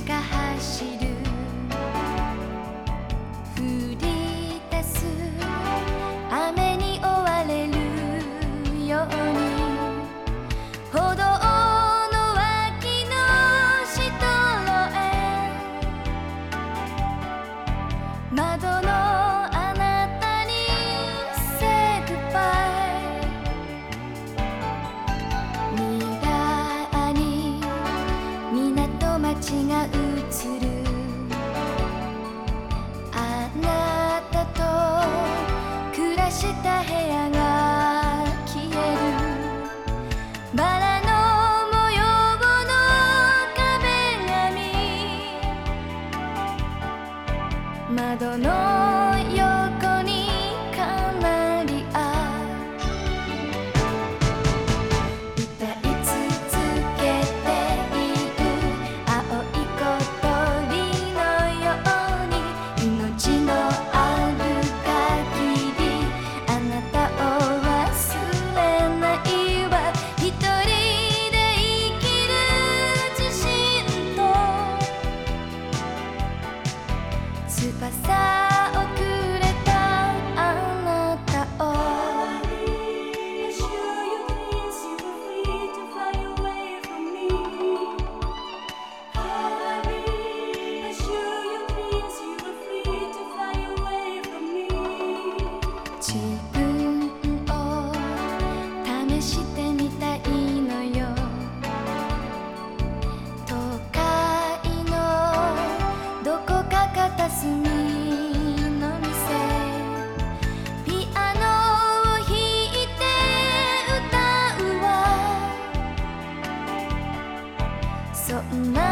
が走るが映るあなたと暮らした部屋が消えるバラの模様の壁紙窓のようしてみたいのよ」「都会のどこか片隅の店」「ピアノを弾いて歌うわ」「そんな